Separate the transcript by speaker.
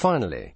Speaker 1: Finally,